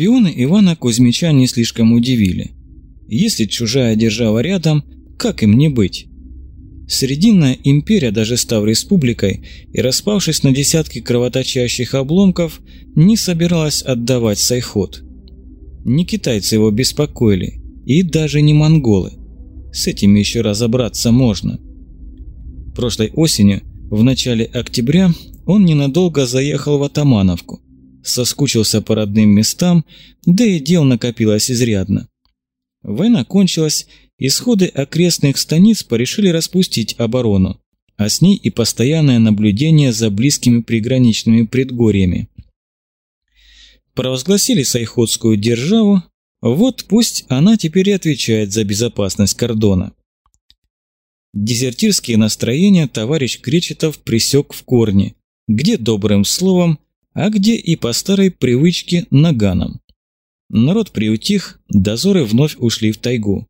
Шпионы Ивана Кузьмича не слишком удивили. Если чужая держава рядом, как им не быть? Срединная империя, даже став республикой и распавшись на десятки кровоточащих обломков, не собиралась отдавать Сайхот. Не китайцы его беспокоили, и даже не монголы. С этим еще разобраться можно. Прошлой осенью, в начале октября, он ненадолго заехал в Атамановку. Соскучился по родным местам, да и дел накопилось изрядно. Война кончилась, Исходы окрестных станиц порешили распустить оборону, а с ней и постоянное наблюдение за близкими приграничными предгорьями. Провозгласили Сайходскую державу, вот пусть она теперь и отвечает за безопасность кордона. Дезертирские настроения товарищ Кречетов присек в корне, где добрым словом, а где и по старой привычке наганом. Народ приутих, дозоры вновь ушли в тайгу.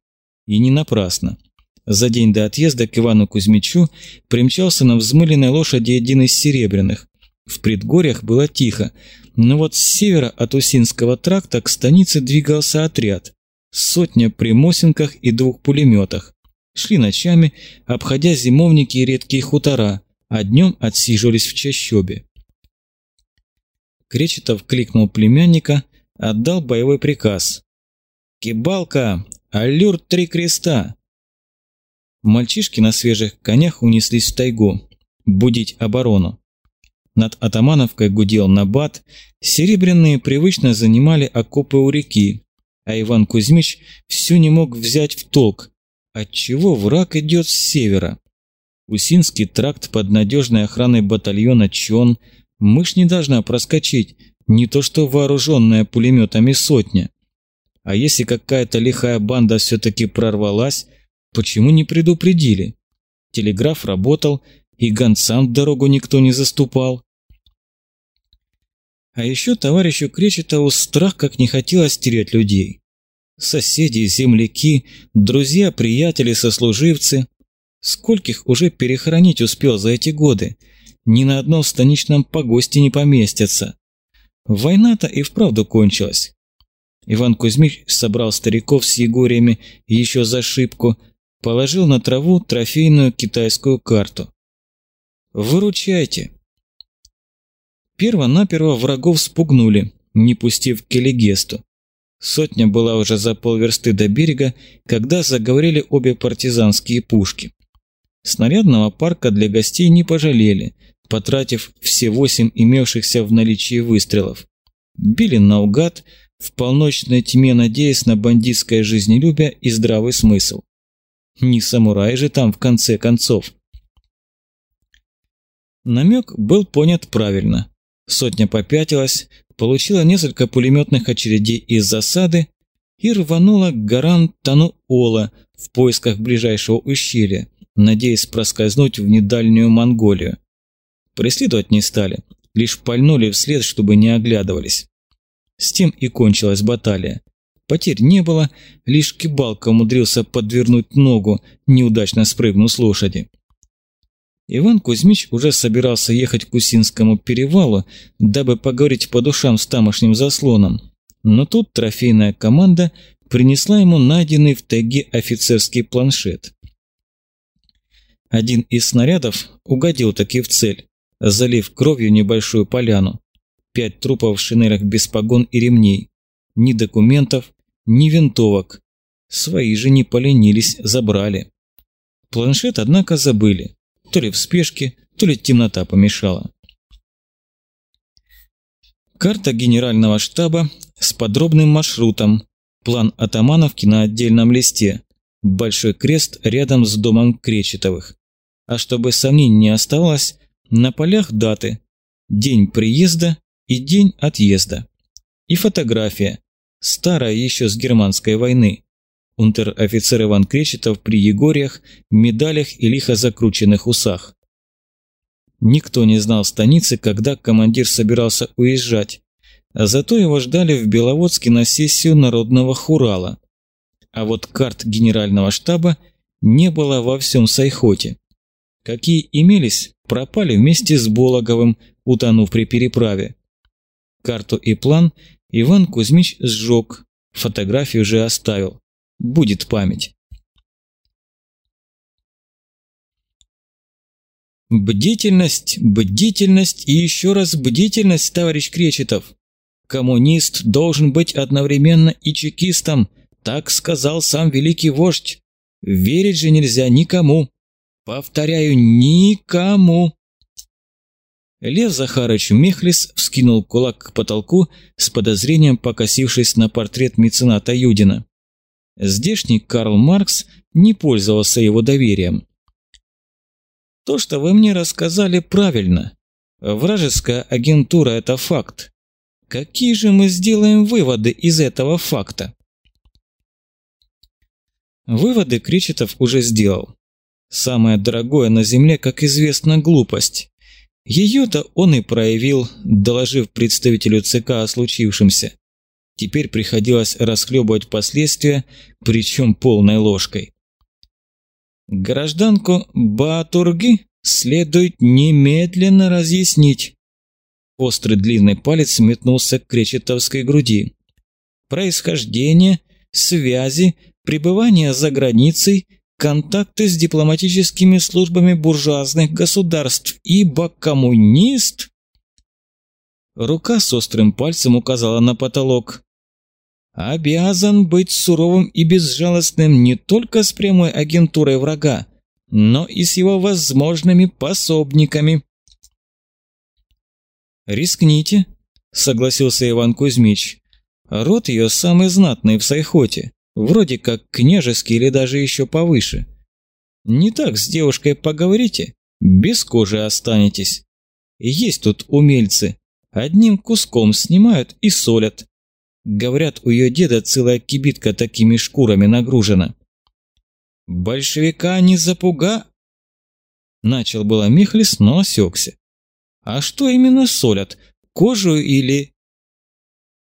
И не напрасно. За день до отъезда к Ивану Кузьмичу примчался на взмыленной лошади один из серебряных. В предгорьях было тихо, но вот с севера от Усинского тракта к станице двигался отряд. Сотня при Мосинках и двух пулеметах. Шли ночами, обходя зимовники и редкие хутора, а днем отсиживались в чащобе. Кречетов кликнул племянника, отдал боевой приказ. «Кибалка, Аллюр три креста!» Мальчишки на свежих конях унеслись в тайгу, будить оборону. Над Атамановкой гудел набат, серебряные привычно занимали окопы у реки, а Иван Кузьмич все не мог взять в толк, отчего враг идет с севера. Усинский тракт под надежной охраной батальона ЧОН мышь не должна проскочить, не то что вооруженная пулеметами сотня. А если какая-то лихая банда все-таки прорвалась, почему не предупредили? Телеграф работал, и гонцам дорогу никто не заступал. А еще товарищу Кречетову страх как не хотелось терять людей. Соседи, земляки, друзья, приятели, сослуживцы. Скольких уже перехоронить успел за эти годы? Ни на одном станичном погосте не поместятся. Война-то и вправду кончилась. Иван Кузьмич собрал стариков с Егориями еще за шибку, положил на траву трофейную китайскую карту. «Выручайте!» Перво-наперво врагов спугнули, не пустив к Келегесту. Сотня была уже за полверсты до берега, когда заговорили обе партизанские пушки. Снарядного парка для гостей не пожалели, потратив все восемь имевшихся в наличии выстрелов. Били наугад, в полночной тьме надеясь на бандитское жизнелюбие и здравый смысл. Не самурай же там в конце концов. Намек был понят правильно. Сотня попятилась, получила несколько пулеметных очередей из засады и рванула к горам Тану-Ола в поисках ближайшего ущелья, надеясь проскользнуть в недальнюю Монголию. Преследовать не стали, лишь пальнули вслед, чтобы не оглядывались. С тем и кончилась баталия. Потерь не было, лишь Кибалка умудрился подвернуть ногу, неудачно спрыгнув с лошади. Иван Кузьмич уже собирался ехать к Усинскому перевалу, дабы поговорить по душам с тамошним заслоном. Но тут трофейная команда принесла ему найденный в тайге офицерский планшет. Один из снарядов угодил таки в цель, залив кровью небольшую поляну. Пять трупов в шинелях без погон и ремней. Ни документов, ни винтовок. Свои же не поленились, забрали. Планшет, однако, забыли. То ли в спешке, то ли темнота помешала. Карта генерального штаба с подробным маршрутом. План Атамановки на отдельном листе. Большой крест рядом с домом Кречетовых. А чтобы сомнений не оставалось, на полях даты. День приезда и день отъезда. И фотография, старая еще с германской войны. Унтер-офицер Иван Кречетов при Егориях, медалях и лихо закрученных усах. Никто не знал станицы, когда командир собирался уезжать, а зато его ждали в Беловодске на сессию народного хурала. А вот карт генерального штаба не было во всем Сайхоте. Какие имелись, пропали вместе с Бологовым, утонув при переправе. Карту и план Иван Кузьмич сжег, фотографию же оставил. Будет память. Бдительность, бдительность и еще раз бдительность, товарищ Кречетов. Коммунист должен быть одновременно и чекистом, так сказал сам великий вождь. Верить же нельзя никому. Повторяю, никому. Лев Захарыч Мехлис вскинул кулак к потолку с подозрением покосившись на портрет мецената Юдина. Здешний Карл Маркс не пользовался его доверием. То, что вы мне рассказали, правильно. Вражеская агентура – это факт. Какие же мы сделаем выводы из этого факта? Выводы Кречетов уже сделал. Самое дорогое на Земле, как известно, глупость. Ее-то он и проявил, доложив представителю ЦК о случившемся. Теперь приходилось расхлебывать последствия, причем полной ложкой. Гражданку Батурги следует немедленно разъяснить. Острый длинный палец метнулся к кречетовской груди. Происхождение, связи, пребывание за границей, контакты с дипломатическими службами буржуазных государств, ибо коммунист... Рука с острым пальцем указала на потолок обязан быть суровым и безжалостным не только с прямой агентурой врага, но и с его возможными пособниками. «Рискните», — согласился Иван Кузьмич. «Род ее самый знатный в Сайхоте, вроде как княжеский или даже еще повыше. Не так с девушкой поговорите, без кожи останетесь. Есть тут умельцы, одним куском снимают и солят, Говорят, у ее деда целая кибитка такими шкурами нагружена. «Большевика не запуга!» Начал было Михлис, но осекся. «А что именно солят? Кожу или...»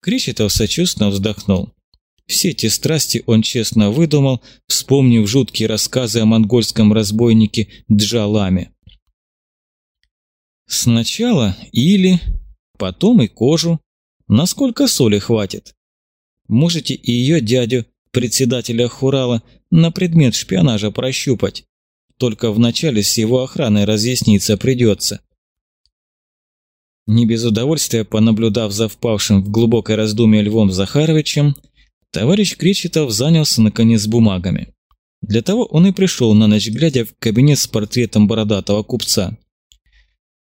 Кречетов сочувственно вздохнул. Все эти страсти он честно выдумал, вспомнив жуткие рассказы о монгольском разбойнике Джаламе. Сначала или, потом и кожу, Насколько соли хватит? Можете и ее дядю, председателя Хурала, на предмет шпионажа прощупать. Только вначале с его охраной разъясниться придется. Не без удовольствия понаблюдав за впавшим в глубокое раздумье Львом Захаровичем, товарищ Кречетов занялся наконец бумагами. Для того он и пришел на ночь глядя в кабинет с портретом бородатого купца.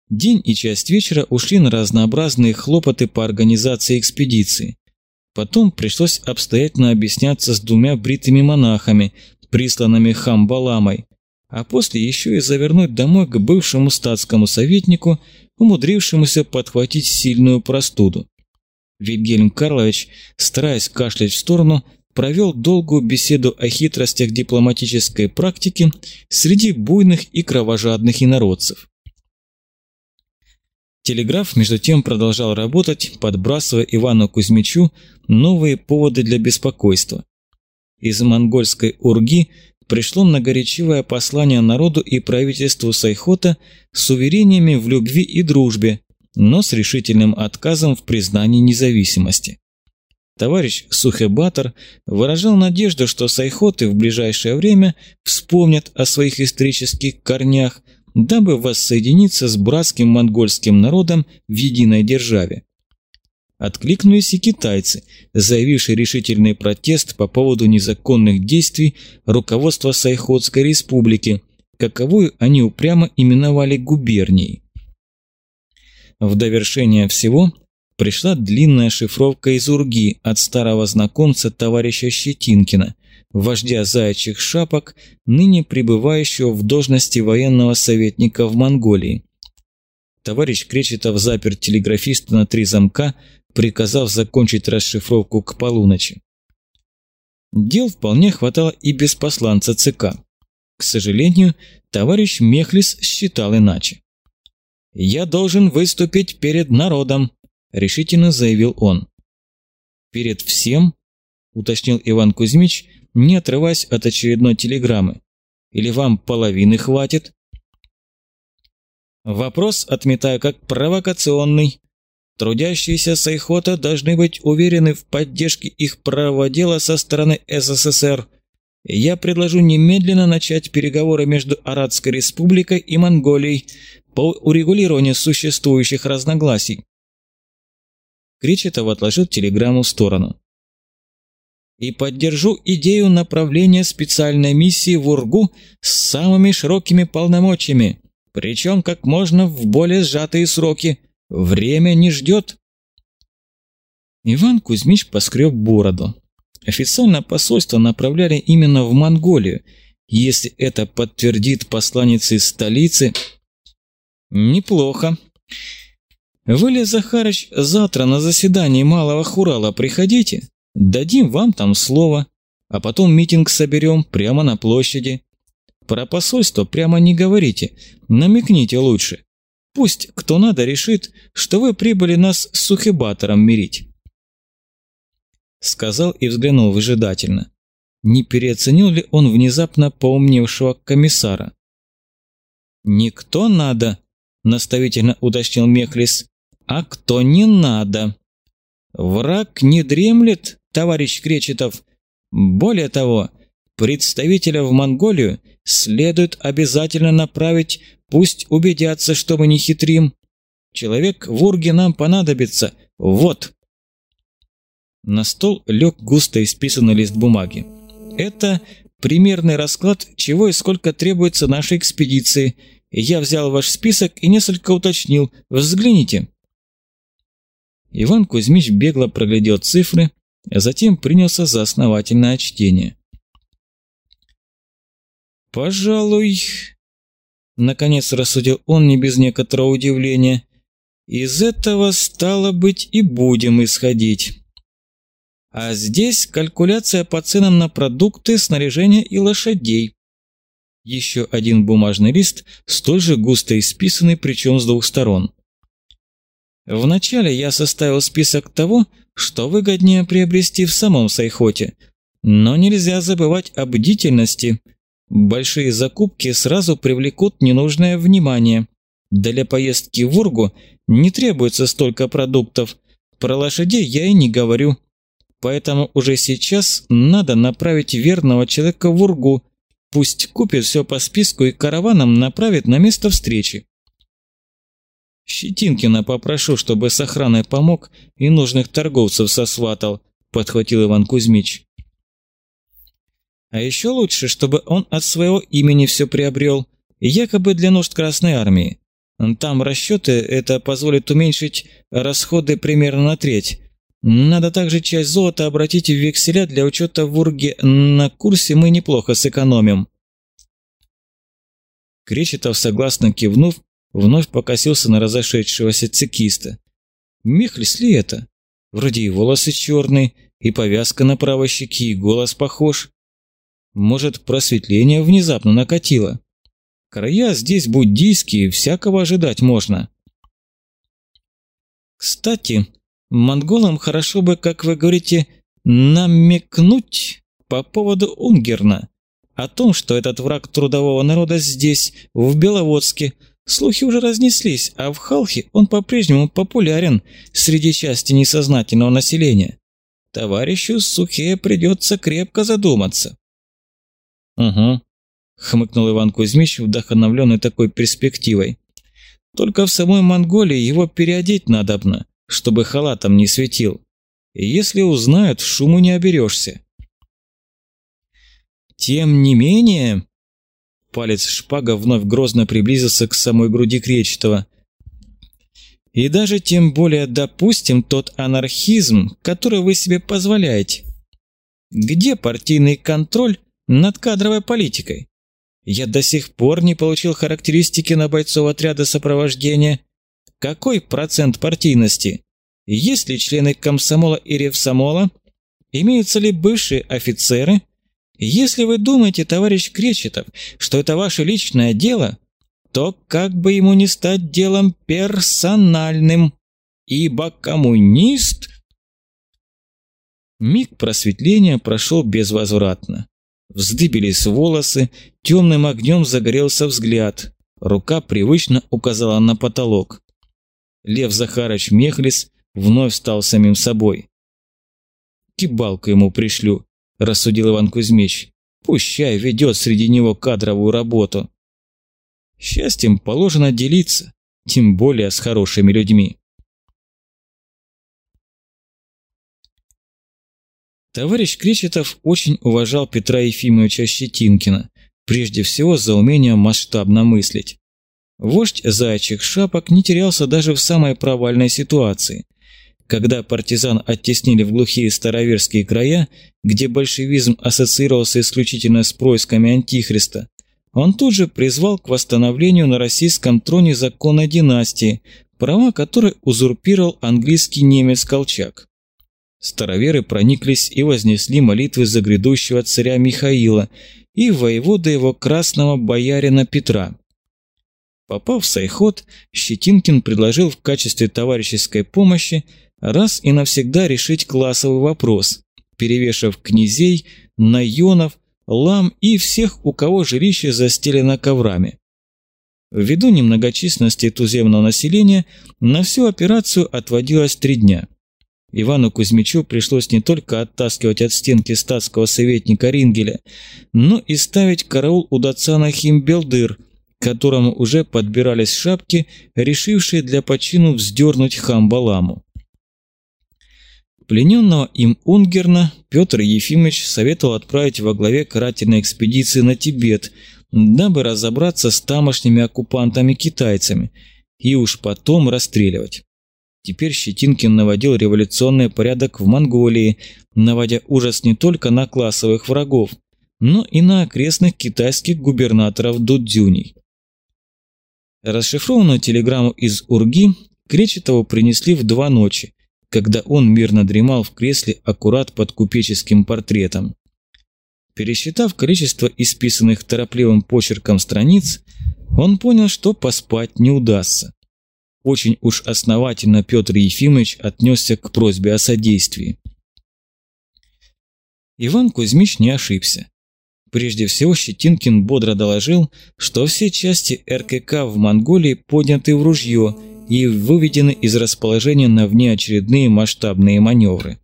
День и часть вечера ушли на разнообразные хлопоты по организации экспедиции. Потом пришлось обстоятельно объясняться с двумя бритыми монахами, присланными Хамбаламой, а после еще и завернуть домой к бывшему статскому советнику, умудрившемуся подхватить сильную простуду. Вильгельм Карлович, стараясь кашлять в сторону, провел долгую беседу о хитростях дипломатической практики среди буйных и кровожадных инородцев. Телеграф, между тем, продолжал работать, подбрасывая Ивану Кузьмичу новые поводы для беспокойства. Из монгольской Урги пришло многоречивое послание народу и правительству Сайхота с уверениями в любви и дружбе, но с решительным отказом в признании независимости. Товарищ Сухебатор выражал надежду, что Сайхоты в ближайшее время вспомнят о своих исторических корнях дабы воссоединиться с братским монгольским народом в единой державе. Откликнулись и китайцы, заявившие решительный протест по поводу незаконных действий руководства Сайходской республики, каковую они упрямо именовали губернией. В довершение всего пришла длинная шифровка из Урги от старого знакомца товарища Щетинкина, вождя заячьих шапок, ныне пребывающего в должности военного советника в Монголии. Товарищ Кречетов запер телеграфиста на три замка, приказав закончить расшифровку к полуночи. Дел вполне хватало и без посланца ЦК. К сожалению, товарищ Мехлис считал иначе. «Я должен выступить перед народом», – решительно заявил он. «Перед всем?» – уточнил Иван Кузьмич, не отрываясь от очередной телеграммы. Или вам половины хватит? Вопрос отметаю как провокационный. Трудящиеся Сайхота должны быть уверены в поддержке их правого дела со стороны СССР. Я предложу немедленно начать переговоры между Арадской республикой и Монголией по урегулированию существующих разногласий. Кречетов отложил телеграмму в сторону. И поддержу идею направления специальной миссии в Ургу с самыми широкими полномочиями, причем как можно в более сжатые сроки. Время не ждет. Иван Кузьмич поскреб бороду. Официально посольство направляли именно в Монголию. Если это подтвердит посланец из столицы... Неплохо. Вы Захарыч, завтра на заседании Малого Хурала приходите? Дадим вам там слово, а потом митинг соберем прямо на площади. Про посольство прямо не говорите, намекните лучше. Пусть кто надо решит, что вы прибыли нас с Сухибатором мирить. Сказал и взглянул выжидательно. Не переоценил ли он внезапно поумневшего комиссара? «Никто надо», – наставительно уточнил Мехлис а кто не надо. Враг не дремлет, товарищ Кречетов. Более того, представителя в Монголию следует обязательно направить, пусть убедятся, что мы не хитрим. Человек в Урге нам понадобится. Вот. На стол лег густо исписанный лист бумаги. Это примерный расклад, чего и сколько требуется нашей экспедиции. Я взял ваш список и несколько уточнил. Взгляните. Иван Кузьмич бегло проглядел цифры, а затем принялся за основательное чтение. «Пожалуй...» Наконец рассудил он не без некоторого удивления. «Из этого, стало быть, и будем исходить. А здесь калькуляция по ценам на продукты, снаряжение и лошадей. Еще один бумажный лист, столь же густо исписанный, причем с двух сторон. Вначале я составил список того, что выгоднее приобрести в самом Сайхоте, но нельзя забывать о бдительности. Большие закупки сразу привлекут ненужное внимание. Для поездки в Ургу не требуется столько продуктов. Про лошадей я и не говорю. Поэтому уже сейчас надо направить верного человека в Ургу. Пусть купит все по списку и караваном направит на место встречи. «Щетинкина попрошу, чтобы с охраной помог и нужных торговцев сосватал», – подхватил Иван Кузьмич. «А еще лучше, чтобы он от своего имени все приобрел, якобы для нужд Красной Армии. Там расчеты это позволит уменьшить расходы примерно на треть. Надо также часть золота обратить в векселя для учета в Урге. На курсе мы неплохо сэкономим». Кречетов, согласно кивнув, Вновь покосился на разошедшегося цикиста. Мехлис ли это? Вроде и волосы черные, и повязка на правой щеке, и голос похож. Может, просветление внезапно накатило? Края здесь буддийские, всякого ожидать можно. Кстати, монголам хорошо бы, как вы говорите, намекнуть по поводу Унгерна. О том, что этот враг трудового народа здесь, в Беловодске, Слухи уже разнеслись, а в Халхе он по-прежнему популярен среди части несознательного населения. Товарищу Сухе придется крепко задуматься. «Угу», — хмыкнул Иван Кузьмич, вдохновленный такой перспективой. «Только в самой Монголии его переодеть надобно, чтобы халатом не светил. Если узнают, шуму не оберешься». «Тем не менее», Палец шпага вновь грозно приблизился к самой груди Кречетова. И даже тем более допустим тот анархизм, который вы себе позволяете. Где партийный контроль над кадровой политикой? Я до сих пор не получил характеристики на бойцов отряда сопровождения. Какой процент партийности? Есть ли члены комсомола и ревсомола? Имеются ли бывшие офицеры – если вы думаете, товарищ Кречетов, что это ваше личное дело, то как бы ему не стать делом персональным, ибо коммунист... Миг просветления прошел безвозвратно. Вздыбились волосы, темным огнем загорелся взгляд. Рука привычно указала на потолок. Лев Захарович Мехлис вновь стал самим собой. «Кибалку ему пришлю», – рассудил Иван Кузьмич. «Пущай ведет среди него кадровую работу». Счастьем положено делиться, тем более с хорошими людьми. Товарищ Кречетов очень уважал Петра Ефимовича Щетинкина, прежде всего за умение масштабно мыслить. Вождь зайчих шапок не терялся даже в самой провальной ситуации. Когда партизан оттеснили в глухие староверские края, где большевизм ассоциировался исключительно с происками Антихриста, он тут же призвал к восстановлению на российском троне закона династии, права которой узурпировал английский немец Колчак. Староверы прониклись и вознесли молитвы за грядущего царя Михаила и воевода его красного боярина Петра. Попав в Сайхот, Щетинкин предложил в качестве товарищеской помощи раз и навсегда решить классовый вопрос, перевешав князей, наёнов, лам и всех, у кого жилище застелено коврами. Ввиду немногочисленности туземного населения, на всю операцию отводилось три дня – Ивану Кузьмичу пришлось не только оттаскивать от стенки статского советника Рингеля, но и ставить караул у Дацана Химбелдыр, которому уже подбирались шапки, решившие для почину вздернуть Хамбаламу. Плененного им Унгерна Петр Ефимович советовал отправить во главе карательной экспедиции на Тибет, дабы разобраться с тамошними оккупантами-китайцами и уж потом расстреливать. Теперь Щетинкин наводил революционный порядок в Монголии, наводя ужас не только на классовых врагов, но и на окрестных китайских губернаторов Дудзюней. Расшифрованную телеграмму из Урги Кречетову принесли в два ночи, когда он мирно дремал в кресле аккурат под купеческим портретом. Пересчитав количество исписанных торопливым почерком страниц, он понял, что поспать не удастся. Очень уж основательно Петр Ефимович отнесся к просьбе о содействии. Иван Кузьмич не ошибся. Прежде всего Щетинкин бодро доложил, что все части РКК в Монголии подняты в ружье и выведены из расположения на внеочередные масштабные маневры.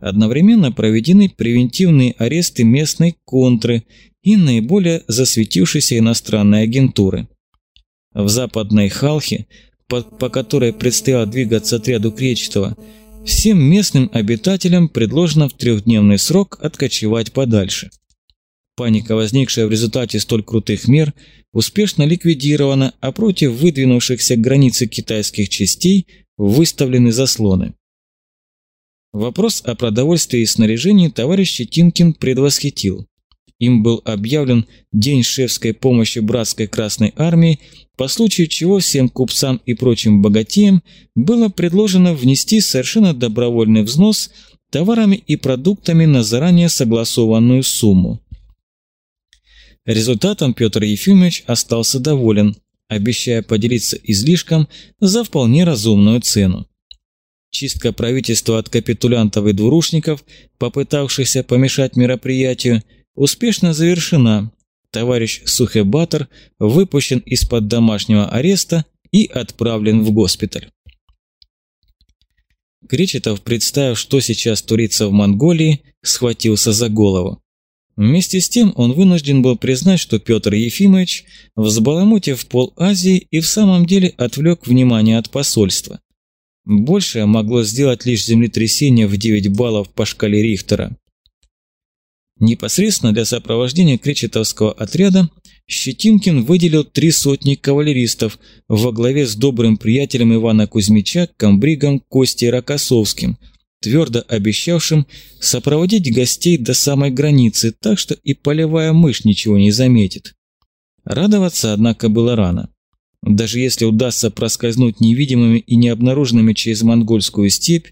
Одновременно проведены превентивные аресты местной контры и наиболее засветившейся иностранной агентуры. В западной Халхе по, по которой предстояло двигаться отряду Кречетова, всем местным обитателям предложено в трехдневный срок откочевать подальше. Паника, возникшая в результате столь крутых мер, успешно ликвидирована, а против выдвинувшихся к границе китайских частей выставлены заслоны. Вопрос о продовольствии и снаряжении товарищ Щетинкин предвосхитил. Им был объявлен День шефской помощи братской Красной Армии, по случаю чего всем купцам и прочим богатеям было предложено внести совершенно добровольный взнос товарами и продуктами на заранее согласованную сумму. Результатом Петр Ефимович остался доволен, обещая поделиться излишком за вполне разумную цену. Чистка правительства от капитулянтов и двурушников, попытавшихся помешать мероприятию, успешно завершена. Товарищ Сухебатор выпущен из-под домашнего ареста и отправлен в госпиталь. Кречетов, представив, что сейчас творится в Монголии, схватился за голову. Вместе с тем он вынужден был признать, что Петр Ефимович, взбаламутив пол Азии, и в самом деле отвлек внимание от посольства. Большее могло сделать лишь землетрясение в 9 баллов по шкале Рихтера. Непосредственно для сопровождения кречетовского отряда Щетинкин выделил три сотни кавалеристов во главе с добрым приятелем Ивана Кузьмича, комбригом Костей Рокоссовским, твердо обещавшим сопроводить гостей до самой границы, так что и полевая мышь ничего не заметит. Радоваться, однако, было рано. Даже если удастся проскользнуть невидимыми и необнаруженными через монгольскую степь,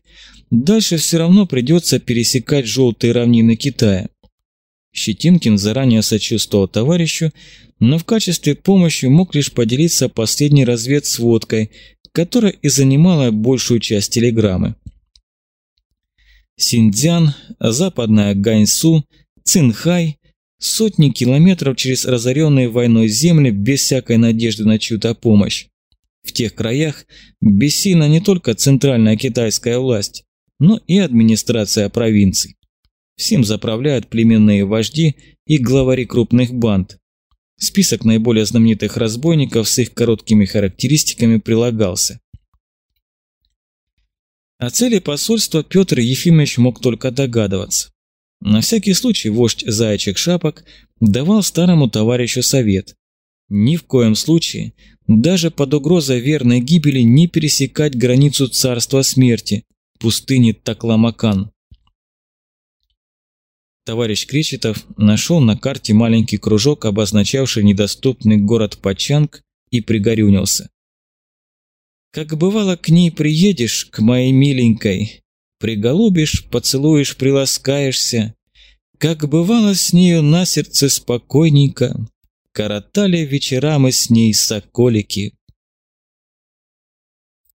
дальше все равно придется пересекать желтые равнины Китая. Щетинкин заранее сочувствовал товарищу, но в качестве помощи мог лишь поделиться последней разведсводкой, которая и занимала большую часть телеграммы. Синдзян, западная Ганьсу, Цинхай – сотни километров через разоренные войной земли без всякой надежды на чью-то помощь. В тех краях бессильна не только центральная китайская власть, но и администрация провинций. Всем заправляют племенные вожди и главари крупных банд. Список наиболее знаменитых разбойников с их короткими характеристиками прилагался. О цели посольства Петр Ефимович мог только догадываться. На всякий случай вождь заячьих шапок давал старому товарищу совет. Ни в коем случае, даже под угрозой верной гибели не пересекать границу царства смерти, пустыни Такламакан. Товарищ Кречетов нашел на карте маленький кружок, обозначавший недоступный город Пачанг, и пригорюнился. Как бывало, к ней приедешь, к моей миленькой, приголубишь, поцелуешь, приласкаешься. Как бывало с нею на сердце спокойненько, коротали вечера мы с ней соколики.